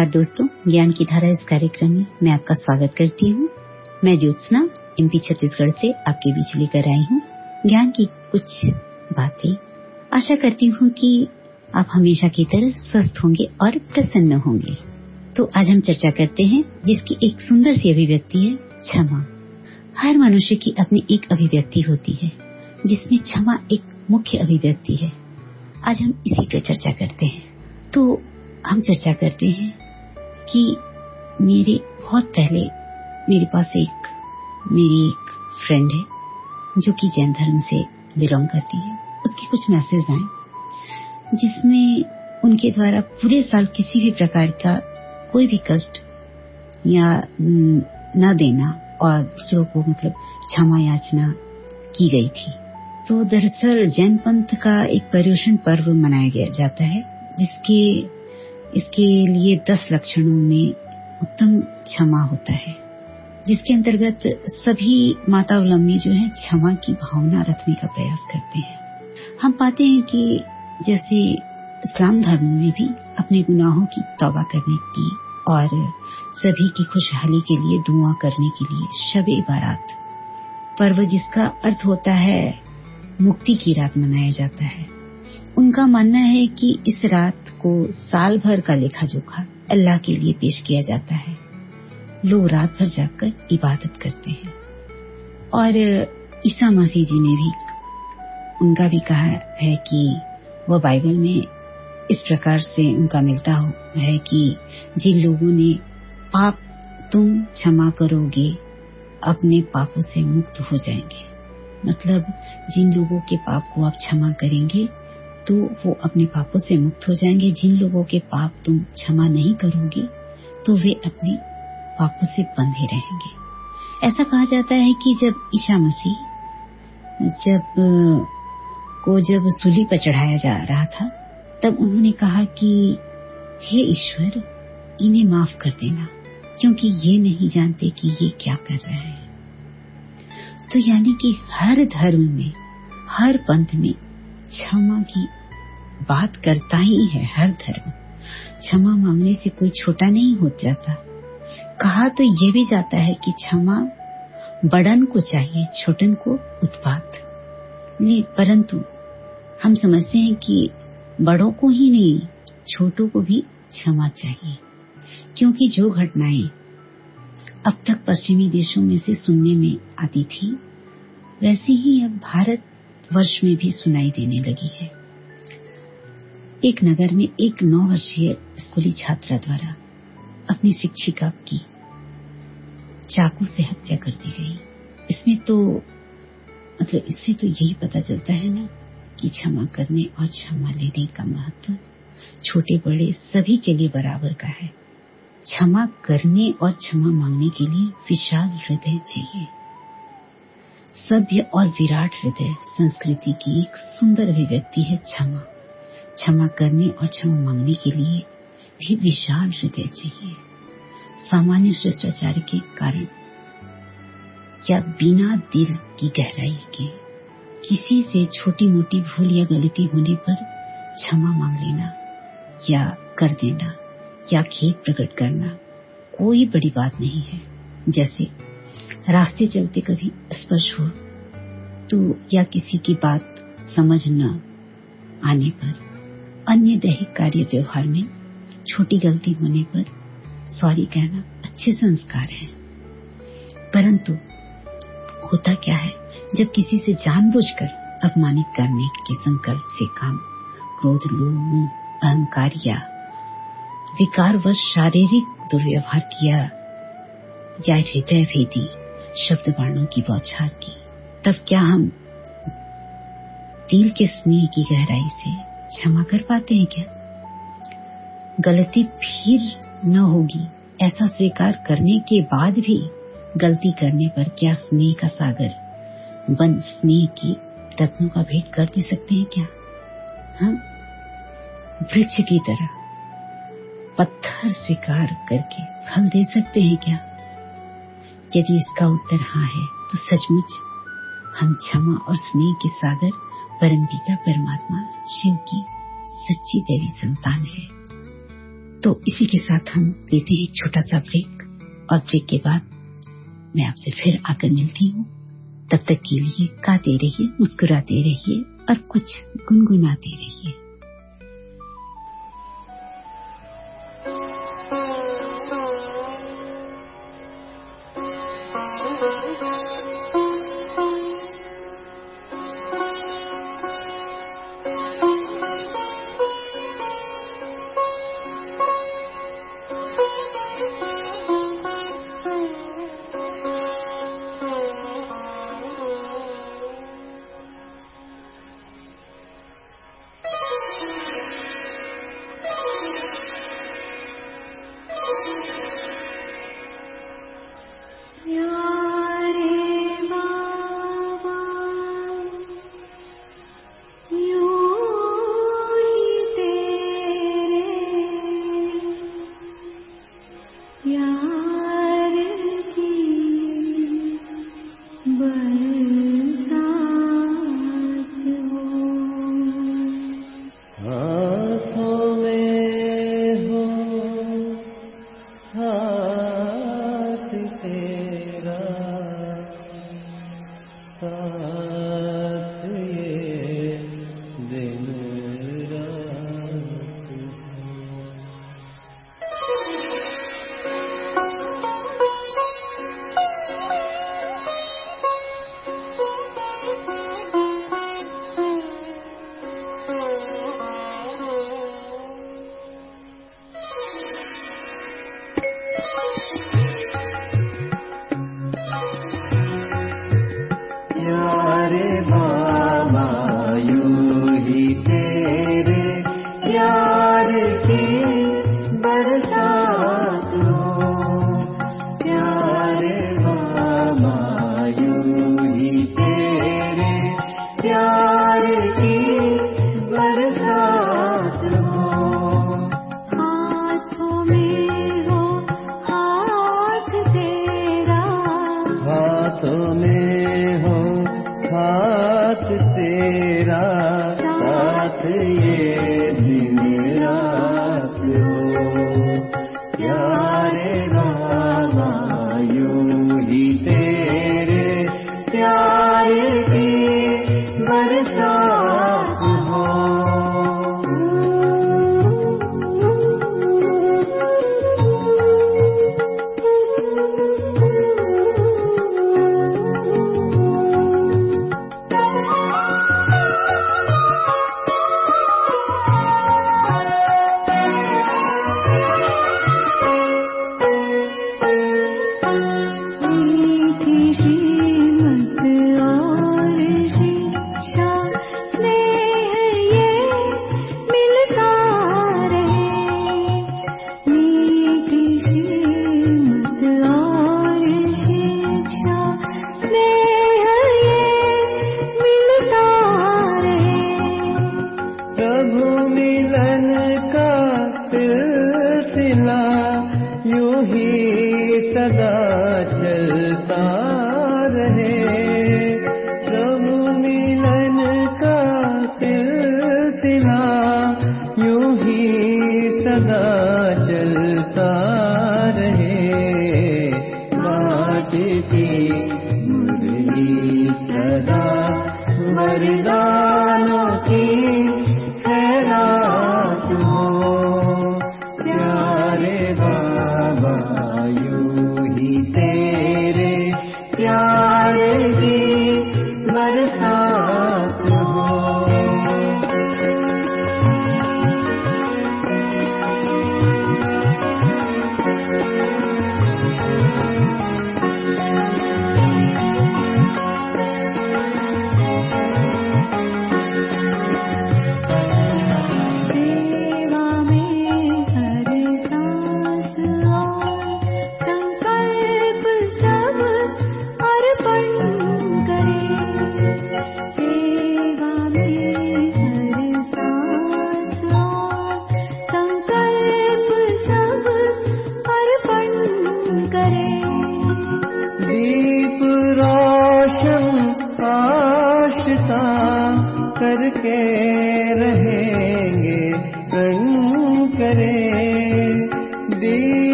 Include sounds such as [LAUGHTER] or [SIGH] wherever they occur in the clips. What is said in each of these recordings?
नमस्कार दोस्तों, ज्ञान की धारा इस कार्यक्रम में मैं आपका स्वागत करती हूँ। मैं ज्योत्सना एमपी छत्तीसगढ़ से आपके बीच लेकर आई हूँ। ज्ञान की कुछ बातें। आशा करती हूँ कि आप हमेशा की तरह स्वस्थ होंगे और प्रसन्न होंगे। तो आज हम चर्चा करते हैं, जिसकी एक सुंदर सी अभिव्यक्ति है क्षमा। हर मनुष्य की अपनी एक अभिव्यक्ति होती है, जिसमें क्षमा एक मुख्य अभिव्यक्ति है। आज हम इसी पर चर्चा करते हैं। तो हम चर्चा करते हैं कि मेरे, बहुत पहले मेरे पास एक, मेरी एक फ्रेंड है, जो कि जैन धर्म से बिलोंग करती है। उसके कुछ मैसेज आए, जिसमें उनके द्वारा पूरे साल किसी भी प्रकार का कोई भी कष्ट या न देना और दूसरों को मतलब क्षमा याचना की गई थी। तो दरअसल जैन पंथ का एक पर्यूषण पर्व मनाया गया जाता है, जिसके इसके लिए दस लक्षणों में उत्तम क्षमा होता है, जिसके अंतर्गत सभी मातावलंबी जो है क्षमा की भावना रखने का प्रयास करते हैं। हम पाते हैं कि जैसे इस्लाम धर्म में भी अपने गुनाहों की तौबा करने की और सभी की खुशहाली के लिए दुआ करने के लिए शब बारात, पर्व जिसका अर्थ होता है मुक्ति की रात मनाया जाता है। उनका मानना है कि इस रात को साल भर का लेखा जोखा अल्लाह के लिए पेश किया जाता है। लोग रात भर जाकर इबादत करते हैं। और ईसा मसीह जी ने भी, उनका भी कहा है कि वह बाइबल में इस प्रकार से उनका मिलता है कि जिन लोगों ने पाप तुम क्षमा करोगे, अपने पापों से मुक्त हो जाएँगे। मतलब जिन लोगों के पाप को आप क्षमा करेंगे तो वो अपने पापों से मुक्त हो जाएँगे। जिन लोगों के पाप तुम क्षमा नहीं करोगे तो वे अपने पापों से बंधे रहेंगे। ऐसा कहा जाता है कि जब ईशा मसीह, जब, को जब सूली पर चढ़ाया जा रहा था, तब उन्होंने कहा कि, हे ईश्वर, इन्हें माफ़ कर देना, क्योंकि ये नहीं जानते कि ये क्या कर रहे हैं। तो यानी कि हर धर्म में, हर पंथ में क्षमा की बात करता ही है हर धर्म। क्षमा मांगने से कोई छोटा नहीं हो जाता। कहा तो ये भी जाता है कि क्षमा बड़न को चाहिए, छोटन को उत्पात। परंतु हम समझते हैं कि बड़ों को ही नहीं, छोटों को भी क्षमा चाहिए। क्योंकि जो घटनाएँ अब तक पश्चिमी देशों में से सुनने में आती थी, वैसी ही अब भारत वर्ष में भी सुनाई देने लगी है। एक नगर में एक नौ वर्षीय स्कूली छात्रा द्वारा अपनी शिक्षिका की चाकू से हत्या कर दी गई। इसमें तो मतलब इससे तो यही पता चलता है ना कि क्षमा करने और क्षमा लेने का महत्व छोटे बड़े सभी के लिए बराबर का है। क्षमा करने और क्षमा मांगने के लिए विशाल हृदय चाहिए। सभ्य और विराट हृदय संस्कृति की एक सुंदर अभिव्यक्ति है क्षमा। क्षमा करने और क्षमा मांगने के लिए भी विशाल हृदय चाहिए। सामान्य शिष्टाचार के कारण या बिना दिल की गहराई के किसी से छोटी मोटी भूल या गलती होने पर क्षमा मांग लेना या कर देना या खेत प्रकट करना कोई बड़ी बात नहीं है। जैसे रास्ते चलते कभी स्पर्श हो तो या किसी की बात समझ न आने पर अन्य दैहिक कार्य व्यवहार में छोटी गलती होने पर सॉरी कहना अच्छे संस्कार है। परंतु होता क्या है, जब किसी से जानबूझकर अपमानित करने के संकल्प से काम, क्रोध, लोभ अहंकार या विकारवश शारीरिक दुर्व्यवहार किया या हृदय भेदी शब्द वर्णों की बौछार की, तब क्या हम दिल के स्नेह की गहराई से क्षमा कर पाते हैं क्या? गलती फिर न होगी, ऐसा स्वीकार करने के बाद भी गलती करने पर क्या स्नेह का सागर बन स्नेह की रत्नों का भेंट कर दे सकते हैं क्या? हम वृक्ष की तरह पत्थर स्वीकार करके फल दे सकते हैं क्या? यदि इसका उत्तर हाँ है तो सचमुच हम क्षमा और स्नेह के सागर परम पिता परमात्मा शिव की सच्ची देवी संतान है। तो इसी के साथ हम लेते हैं छोटा सा ब्रेक और ब्रेक के बाद मैं आपसे फिर आकर मिलती हूँ। तब तक के लिए गाते रहिए, मुस्कुराते रहिए और कुछ गुनगुनाते रहिए।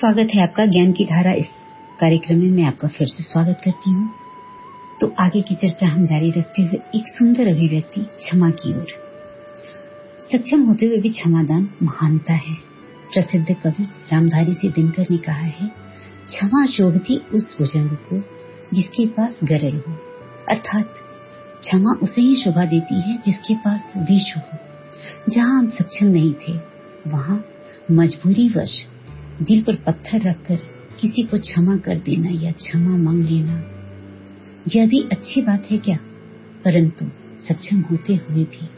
स्वागत है आपका ज्ञान की धारा इस कार्यक्रम में मैं आपका फिर से स्वागत करती हूँ। तो आगे की चर्चा हम जारी रखते हुए एक सुंदर अभिव्यक्ति, क्षमा की ओर। सक्षम होते हुए भी क्षमादान महानता है। प्रसिद्ध कवि रामधारी से दिनकर ने कहा है, क्षमा शोभती उस भुजंग को जिसके पास गरल हो। अर्थात, क्षमा उसे ही शोभा देती है जिसके पास विष हो। जहाँ हम सक्षम नहीं थे, वहाँ मजबूरी वश दिल पर पत्थर रखकर किसी को क्षमा कर देना या क्षमा मांग लेना, यह भी अच्छी बात है क्या? परंतु सक्षम होते हुए भी,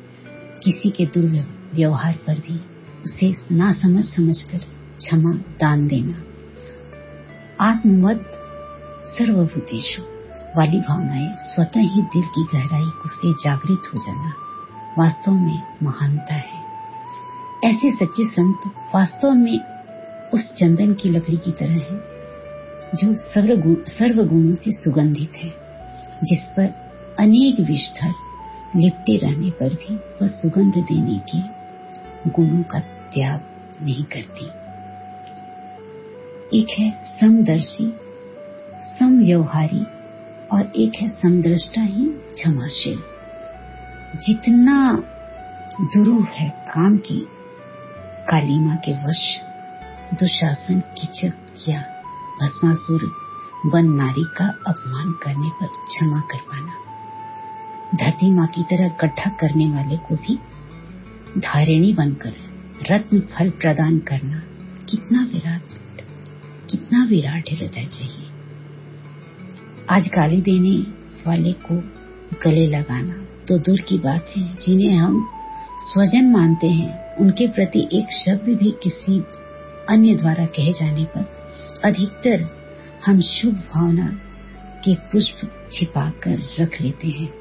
किसी के दुर्व्यवहार पर भी उसे ना समझ समझकर क्षमा दान देना। आत्मवद सर्वभूतेशु वाली भावनाएँ स्वतः ही दिल की गहराई को से जागृत हो जाना वास्तव में महानता है। ऐसे सच्चे संत वास्तव में उस चंदन की लकड़ी की तरह है, जो सर्व गुणों से सुगंधित है, जिस पर अनेक विषधर लिपटे रहने पर भी वह सुगंध देने के गुणों का त्याग नहीं करती। एक है समदर्शी, समव्यवहारी और एक है समदृष्टा ही क्षमाशील। जितना दुरूह है काम की, कालीमा के वश दुशासन किचक या भस्मासुर वन नारी का अपमान करने पर क्षमा कर पाना धरती माँ की तरह गड्ढा करने वाले को भी धारिणी बनकर रत्न फल प्रदान करना कितना विराट कितना विराट हृदय चाहिए। आज गाली देने वाले को गले लगाना तो दूर की बात है, जिन्हें हम स्वजन मानते हैं, उनके प्रति एक शब्द भी किसी अन्य द्वारा कहे जाने पर अधिकतर हम शुभ भावना के पुष्प छिपाकर रख लेते हैं।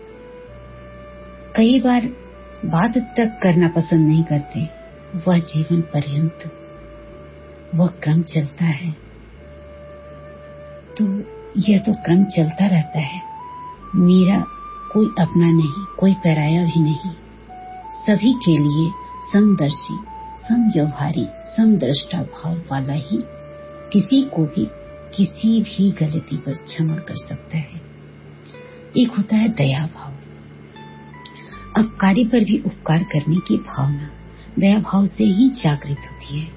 कई बार बात तक करना पसंद नहीं करते, वह जीवन पर्यंत, वह क्रम चलता है। तो यह तो क्रम चलता रहता है। मेरा कोई अपना नहीं, कोई पराया भी नहीं। सभी के लिए समदर्शी समव्यवहारी समदृष्टा भाव वाला ही किसी को भी किसी भी गलती पर क्षमा कर सकता है। एक होता है दया भाव। अपकारी पर भी उपकार करने की भावना दया भाव से ही जागृत होती है।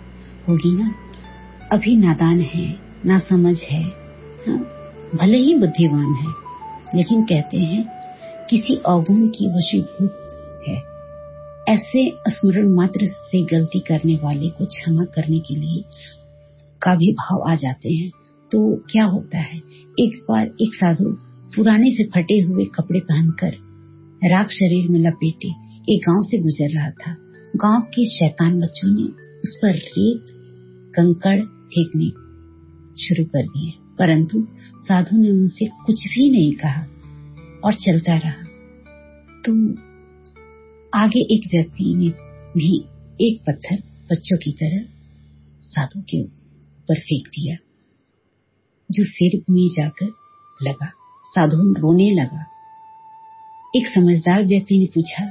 होगी ना? अभी नादान है ना समझ है हाँ, भले ही बुद्धिमान है लेकिन कहते हैं किसी अवगुण की वशीभूत ऐसे स्मरण मात्र से गलती करने वाले को क्षमा करने के लिए का भी भाव आ जाते हैं। तो क्या होता है? एक बार एक साधु पुराने से फटे हुए कपड़े पहनकर राग शरीर में लपेटे एक गाँव से गुजर रहा था। गाँव के शैतान बच्चों ने उस पर रेत, कंकड़ फेंकने शुरू कर दिए। परंतु साधु ने उनसे कुछ भी नहीं कहा और चलता रहा। तो आगे एक व्यक्ति ने भी एक पत्थर बच्चों की तरह साधु के ऊपर फेंक दिया, जो सिर में जाकर लगा, साधु रोने लगा। एक समझदार व्यक्ति ने पूछा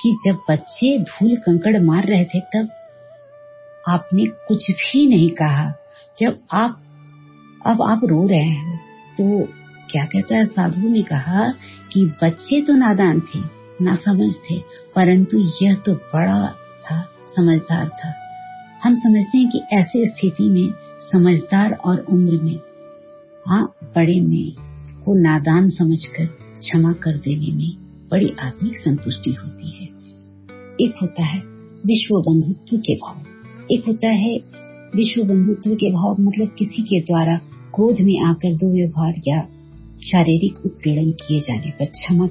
कि जब बच्चे धूल कंकड़ मार रहे थे तब आपने कुछ भी नहीं कहा। जब आप, अब आप रो रहे हैं तो क्या कहता है? साधु ने कहा कि बच्चे तो नादान थे समझ थे परंतु यह तो बड़ा था, समझदार था। हम समझते हैं कि ऐसे स्थिति में, समझदार और उम्र में हाँ बड़े में को नादान समझकर, क्षमा कर देने में बड़ी आत्मिक संतुष्टि होती है। एक होता है विश्व बंधुत्व के भाव। एक होता है विश्व बंधुत्व के भाव मतलब किसी के द्वारा क्रोध में आकर दो व्यवहार या शारीरिक उत्पीड़न किए जाने पर क्षमा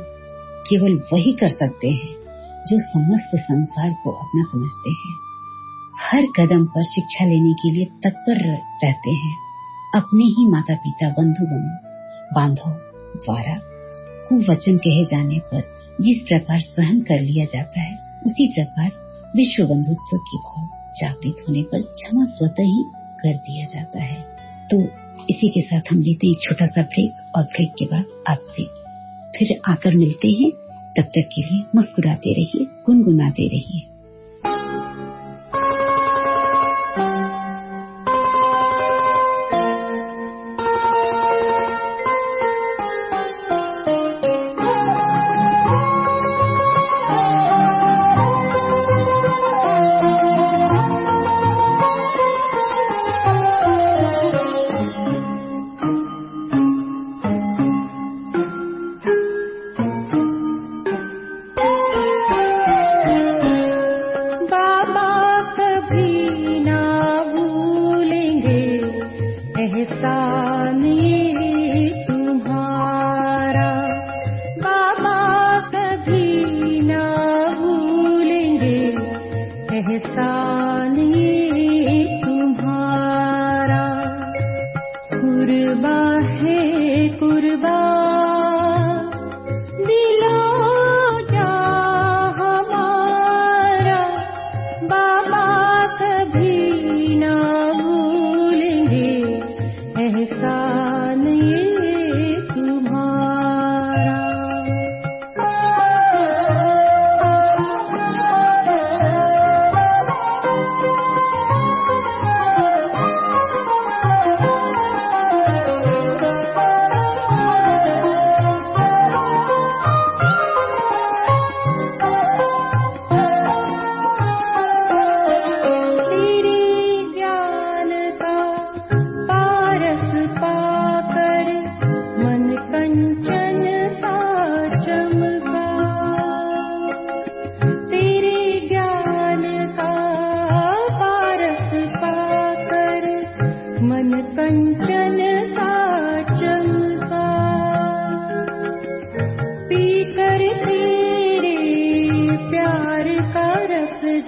केवल वही कर सकते हैं जो समस्त संसार को अपना समझते हैं। हर कदम पर शिक्षा लेने के लिए तत्पर रहते हैं। अपने ही माता पिता बंधु बनो बांधो द्वारा कुवचन कहे जाने पर जिस प्रकार सहन कर लिया जाता है, उसी प्रकार विश्व बंधुत्व के भाव जागृत होने पर क्षमा स्वतः ही कर दिया जाता है। तो इसी के साथ हम लेते हैं छोटा सा ब्रेक और ब्रेक के बाद आपसे फिर आकर मिलते हैं। तब तक के लिए मुस्कुराते रहिए गुनगुनाते रहिए।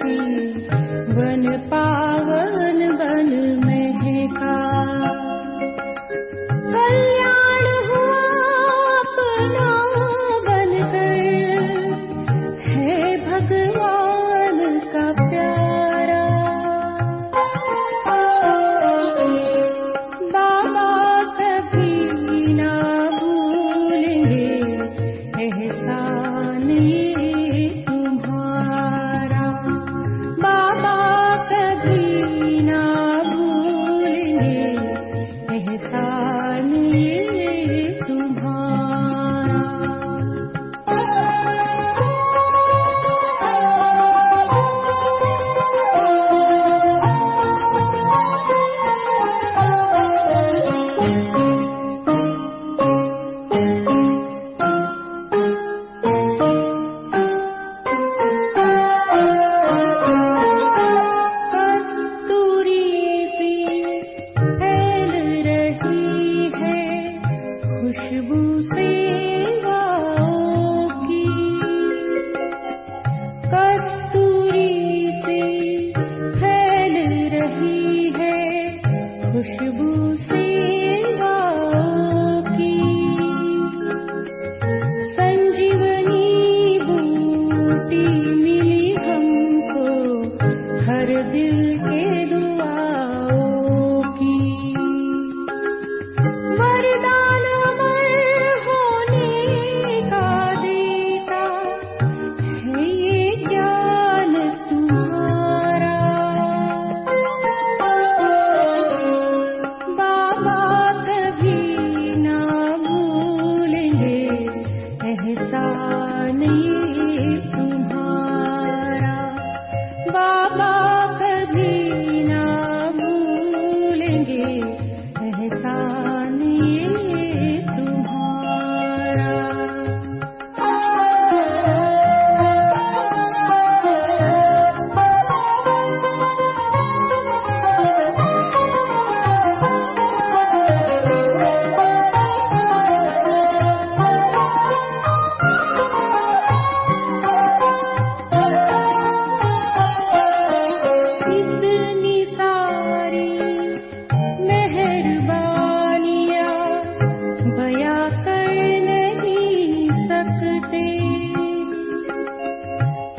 see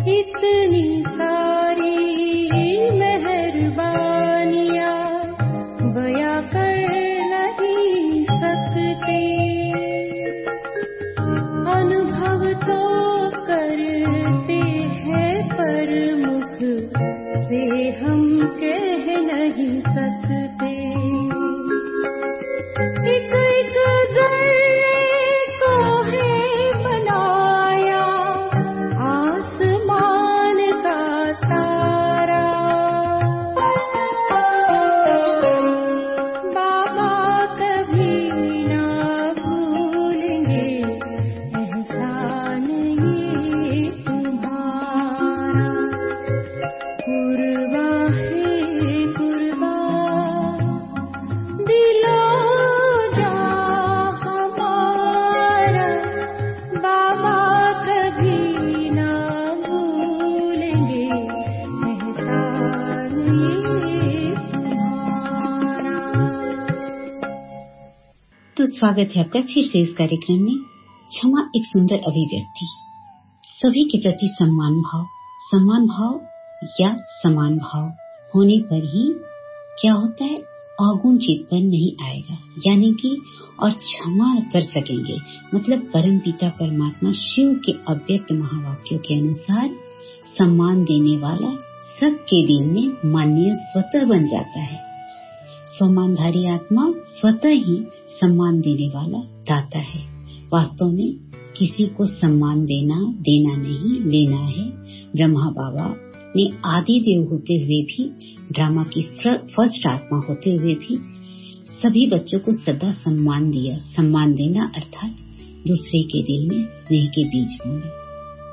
इतनी सा स्वागत है आपका फिर से इस कार्यक्रम में। क्षमा एक सुंदर अभिव्यक्ति। सभी के प्रति सम्मान भाव सम्मान भाव या समान भाव होने पर ही क्या होता है? अवगुण चित पर नहीं आएगा। यानी कि और क्षमा कर सकेंगे। मतलब परम पिता परमात्मा शिव के अव्यक्त महावाक्यों के अनुसार सम्मान देने वाला सबके दिल में मान्य स्वतः बन जाता है। सम्मानधारी आत्मा स्वतः ही सम्मान देने वाला दाता है। वास्तव में किसी को सम्मान देना देना नहीं, लेना है। ब्रह्मा बाबा ने आदि देव होते हुए भी ड्रामा की फ़र्स्ट आत्मा होते हुए भी सभी बच्चों को सदा सम्मान दिया। सम्मान देना अर्थात दूसरे के दिल में स्नेह के बीज बोने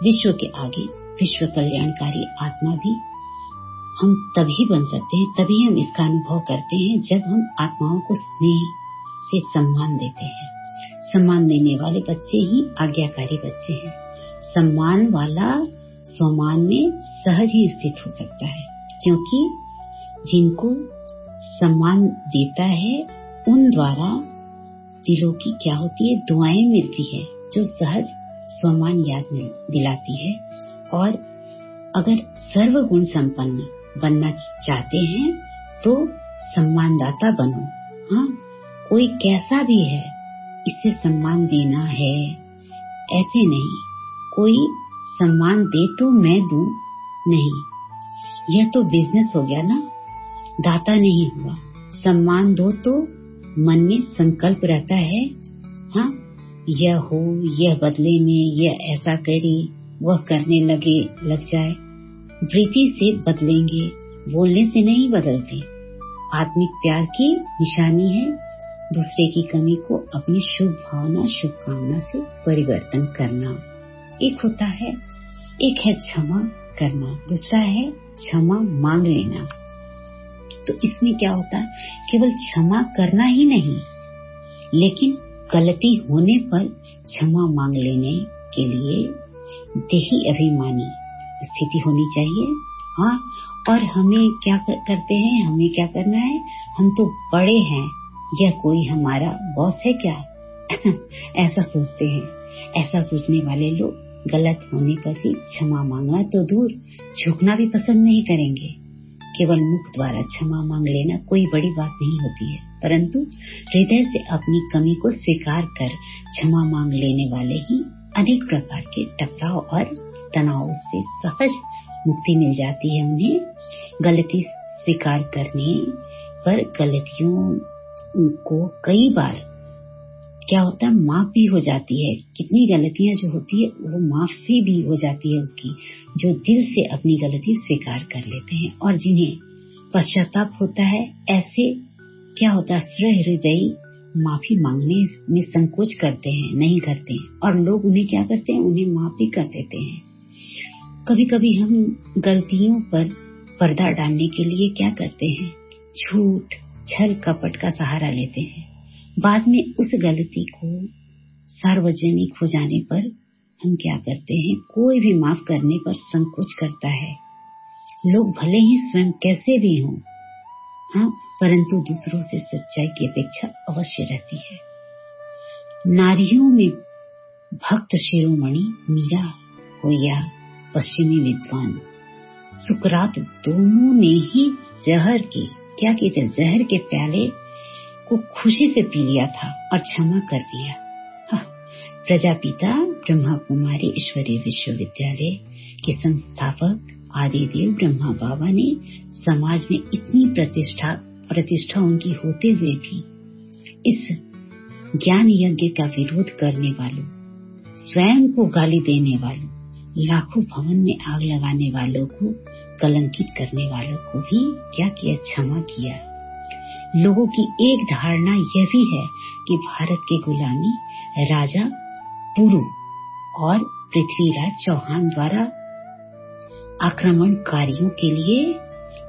विश्व के आगे विश्व कल्याणकारी आत्मा भी हम तभी बन सकते हैं, तभी हम इसका अनुभव करते हैं जब हम आत्माओं को स्नेह से सम्मान देते हैं। सम्मान देने वाले बच्चे ही आज्ञाकारी बच्चे हैं। सम्मान वाला स्वमान में सहज ही स्थित हो सकता है, क्योंकि जिनको सम्मान देता है, उन द्वारा दिलों की क्या होती है? दुआएँ मिलती है, जो सहज स्वमान याद दिलाती है। और अगर सर्वगुण संपन्न बनना चाहते हैं तो सम्मानदाता बनो। हाँ कोई कैसा भी है, इसे सम्मान देना है। ऐसे नहीं, कोई सम्मान दे तो मैं दू। नहीं, यह तो बिज़नेस हो गया ना। दाता नहीं हुआ। सम्मान दो तो मन में संकल्प रहता है। हाँ यह हो, यह बदले में, यह ऐसा करे, वह करने लगे, लग जाए। वृत्ति से बदलेंगे, बोलने से नहीं बदलते। आत्मिक प्यार की निशानी है। दूसरे की कमी को अपनी शुभ भावना, शुभकामना से परिवर्तन करना। एक होता है, एक है क्षमा करना, दूसरा है क्षमा मांग लेना। तो इसमें क्या होता है, केवल क्षमा करना ही नहीं, लेकिन गलती होने पर क्षमा मांग लेने के लिए देही अभिमानी स्थिति होनी चाहिए। हाँ और हमें क्या करते हैं, हमें क्या करना है, हम तो बड़े हैं यह कोई हमारा बॉस है क्या? [CLEARS THROAT] ऐसा सोचते हैं। ऐसा सोचने वाले लोग गलत होने पर भी क्षमा मांगना तो दूर, झुकना भी पसंद नहीं करेंगे। केवल मुख द्वारा क्षमा मांग लेना कोई बड़ी बात नहीं होती है। परंतु हृदय से अपनी कमी को स्वीकार कर क्षमा मांग लेने वाले ही अनेक प्रकार के टकराव और तनाव से सहज मुक्ति मिल जाती है उन्हें। गलती स्वीकार करने पर गलतियों को कई बार क्या होता है, माफ़ भी हो जाती है। कितनी गलतियाँ जो होती है, वो माफ़ी भी हो जाती है उसकी, जो दिल से अपनी गलती स्वीकार कर लेते हैं और जिन्हें पश्चाताप होता है, ऐसे क्या होता है सहृदयी माफ़ी मांगने में संकोच करते हैं, नहीं करते हैं। और लोग उन्हें क्या करते हैं, उन्हें माफ़ कर देते हैं। कभी कभी हम गलतियों पर पर्दा डालने के लिए क्या करते हैं? झूठ छल कपट का सहारा लेते हैं। बाद में उस गलती को सार्वजनिक हो जाने पर हम क्या करते हैं? कोई भी माफ़ करने पर संकोच करता है। लोग भले ही स्वयं कैसे भी हों हाँ परंतु दूसरों से सच्चाई की अपेक्षा अवश्य रहती है। नारियों में भक्त शिरोमणि, मीरा हो या पश्चिमी विद्वान, सुकरात दोनों ने ही जहर की। क्या कहते जहर के प्याले को खुशी से पी लिया था और क्षमा कर दिया। हाँ, प्रजापिता ब्रह्मा कुमारी ईश्वरीय विश्वविद्यालय के संस्थापक आदिदेव ब्रह्मा बाबा ने समाज में इतनी प्रतिष्ठा प्रतिष्ठा उनकी होते हुए भी इस ज्ञान यज्ञ का विरोध करने वालों स्वयं को गाली देने वालों लाखों भवन में आग लगाने वालों को कलंकित करने वालों को भी क्या किया क्षमा किया। लोगों की एक धारणा यह भी है कि भारत की गुलामी राजा पुरु और पृथ्वीराज चौहान द्वारा आक्रमणकारियों के लिए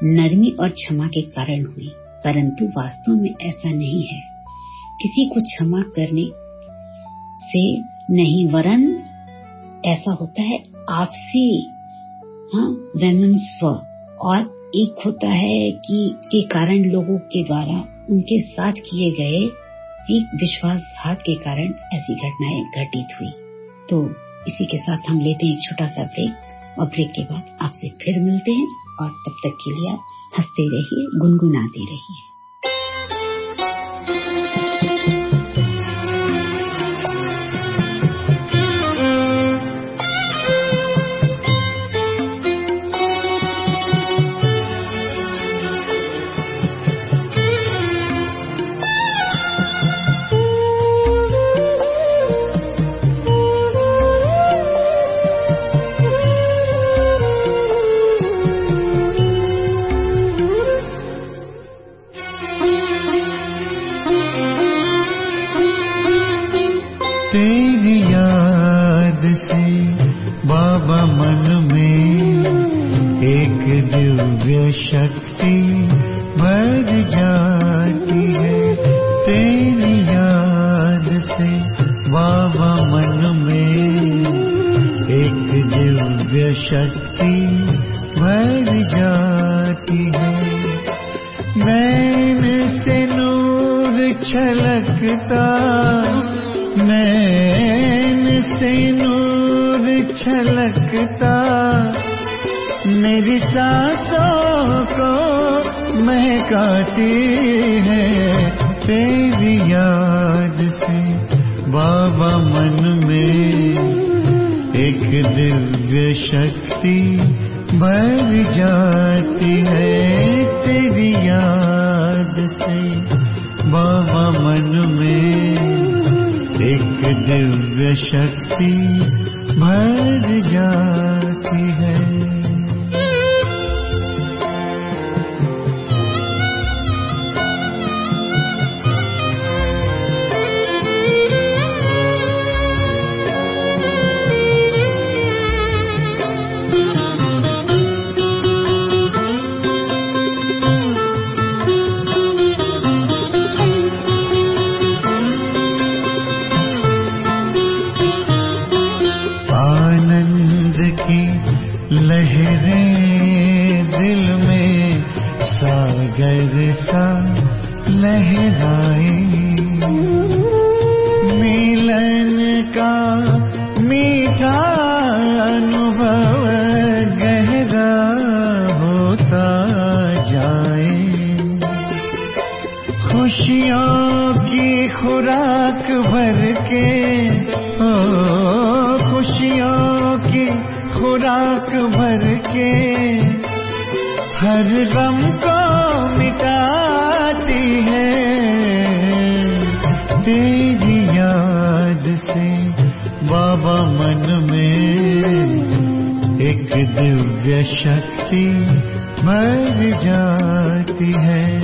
नरमी और क्षमा के कारण हुई, परंतु वास्तव में ऐसा नहीं है। किसी को क्षमा करने से नहीं, वरन ऐसा होता है, आपसी हाँ वैमन स्व और एक होता है कि, के कारण लोगों के द्वारा उनके साथ किए गए एक विश्वासघात के कारण ऐसी घटनाएँ घटित हुई। तो इसी के साथ हम लेते हैं एक छोटा सा ब्रेक और ब्रेक के बाद आपसे फिर मिलते हैं। और तब तक के लिए आप हँसते रहिए, गुनगुनाते रहिए। जाती है। तेरी याद से बाबा मन में एक दिव्य शक्ति भर जाती है। नैन से नूर छलकता मैन से नूर छलकता, मेरी सा काटे हैं तेरी याद से। बाबा मन में एक दिव्य शक्ति दिल में सागर सा लहराए। मिलन का मीठा अनुभव गहरा होता जाए। खुशियों की खुराक भर के भर के हर गम को मिटाती है। तेरी याद से बाबा मन में एक दिव्य शक्ति मर जाती है।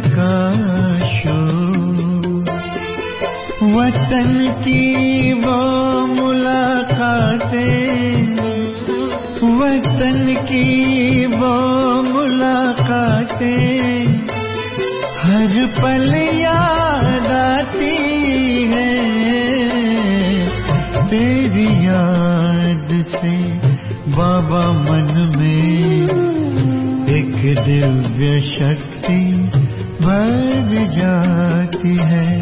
का शो वतन की वो मुलाकातें, वतन की वो मुलाकातें। हर पल याद आती है, तेरी याद से बाबा मन में एक दिव्य शक्ति भर जाती है।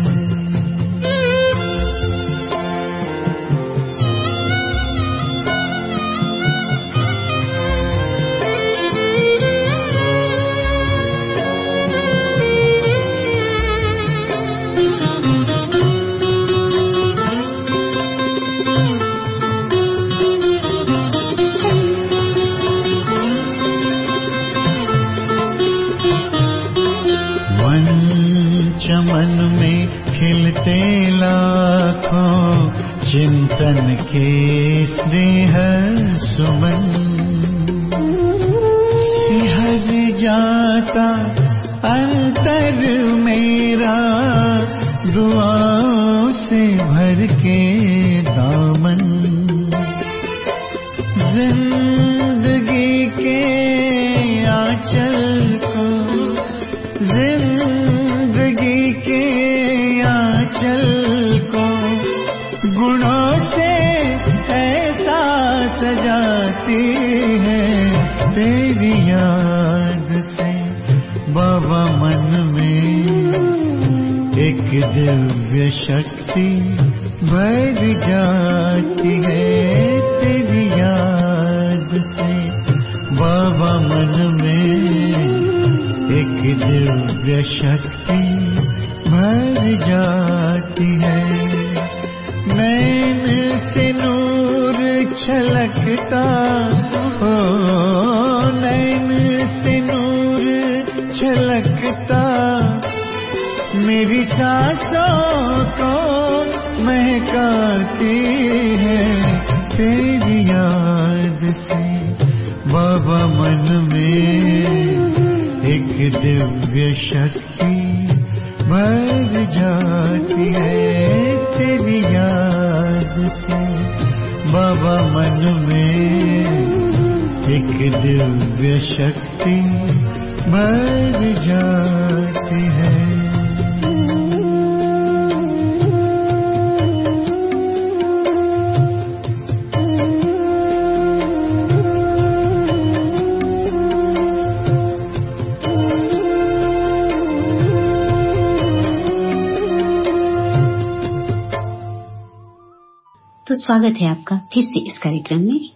स्वागत है आपका फिर से इस कार्यक्रम में।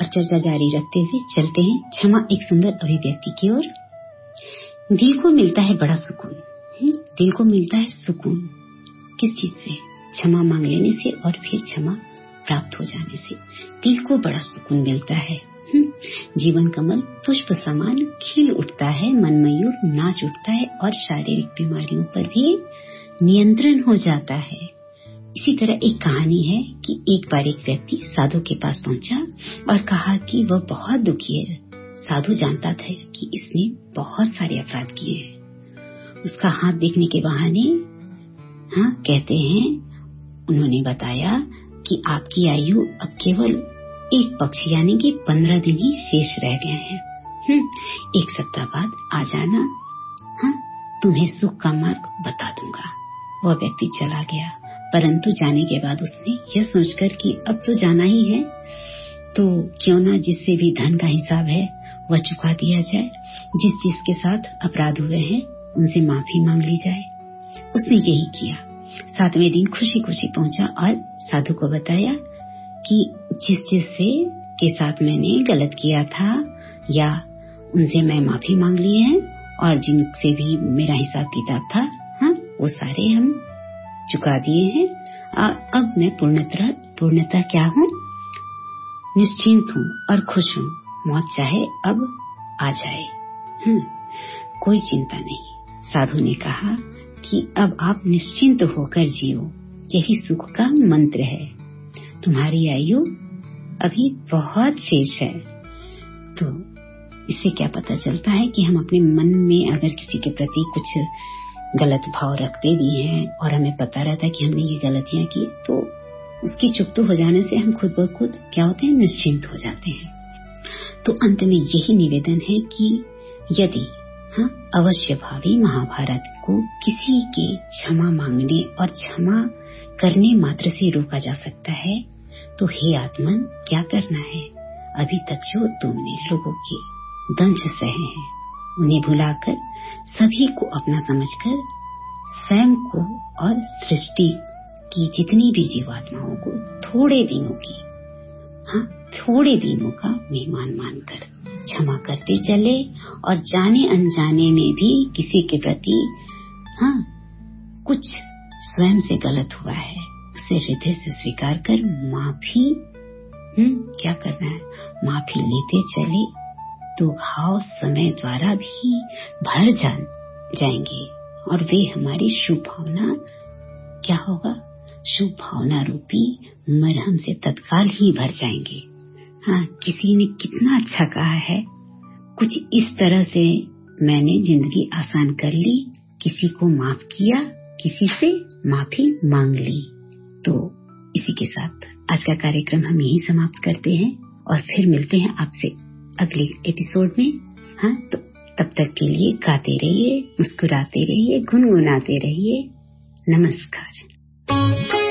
और चर्चा जारी रखते हुए चलते हैं क्षमा एक सुंदर अभिव्यक्ति की ओर। दिल को मिलता है बड़ा सुकून। दिल को मिलता है सुकून। किस चीज़ से? क्षमा मांग लेने से और फिर क्षमा प्राप्त हो जाने से। दिल को बड़ा सुकून मिलता है। जीवन कमल, पुष्प समान, खिल उठता है, मन मयूर, नाच उठता है और शारीरिक बीमारियों पर भी नियंत्रण हो जाता है। इसी तरह एक कहानी है कि एक बार एक व्यक्ति साधु के पास पहुँचा और कहा कि वह बहुत दुखी है। साधु जानता था कि इसने बहुत सारे अपराध किए हैं। उसका हाथ देखने के बहाने हाँ कहते हैं, उन्होंने बताया कि आपकी आयु अब केवल एक पक्ष, यानी कि पंद्रह दिन ही शेष रह गए हैं। एक सप्ताह बाद आ जाना। हाँ तुम्हें सुख का मार्ग बता दूँगा। वह व्यक्ति चला गया। परंतु जाने के बाद उसने यह सोचकर कि अब तो जाना ही है तो क्यों ना जिससे भी धन का हिसाब है, वह चुका दिया जाए। जिस चीज़ के साथ अपराध हुए हैं, उनसे माफ़ी मांग ली जाए। उसने यही किया। सातवें दिन खुशी खुशी पहुँचा और साधु को बताया कि जिस चीज़ से के साथ मैंने गलत किया था, या उनसे मैं माफ़ी मांग ली है, और जिनसे भी मेरा हिसाब किताब था हाँ वो सारे हम चुका दिए हैं। अब मैं पूर्णतः पूर्णतः क्या हूँ? निश्चिंत हूँ और खुश हूँ। मौत चाहे अब आ जाए। हम्म, कोई चिंता नहीं। साधु ने कहा कि अब आप निश्चिंत होकर जियो। यही सुख का मंत्र है। तुम्हारी आयु अभी बहुत शेष है। तो इससे क्या पता चलता है कि हम अपने मन में अगर किसी के प्रति कुछ गलत भाव रखते भी हैं और हमें पता रहता है कि हमने ये गलतियाँ की तो उसकी चुप हो जाने से हम खुद ब खुद क्या होते हैं? निश्चिंत हो जाते हैं। तो अंत में यही निवेदन है कि यदि हाँ अवश्य भावी महाभारत को किसी के क्षमा मांगने और क्षमा करने मात्र से रोका जा सकता है तो हे आत्मन, क्या करना है? अभी तक जो तुमने लोगों के दंश सहे हैं। उन्हें भुलाकर सभी को अपना समझकर स्वयं को और सृष्टि की जितनी भी जीवात्माओं को थोड़े दिनों की हाँ थोड़े दिनों का मेहमान मानकर क्षमा करते चले और जाने अनजाने में भी किसी के प्रति हाँ कुछ स्वयं से गलत हुआ है, उसे हृदय से स्वीकार कर माफ़ी हम्म क्या करना है? माफ़ी लेते चले तो घाव समय द्वारा भी भर जान जाएँगे। और वे हमारी शुभ भावना क्या होगा? शुभ भावना रूपी मरहम से तत्काल ही भर जाएँगे। हाँ किसी ने कितना अच्छा कहा है। कुछ इस तरह से मैंने ज़िंदगी आसान कर ली, किसी को माफ़ किया, किसी से माफ़ी मांग ली। तो इसी के साथ आज का कार्यक्रम हम यही समाप्त करते हैं और फिर मिलते हैं आपसे। अगले एपिसोड में हाँ तो तब तक के लिए गाते रहिए, मुस्कुराते रहिए, गुनगुनाते रहिए। नमस्कार।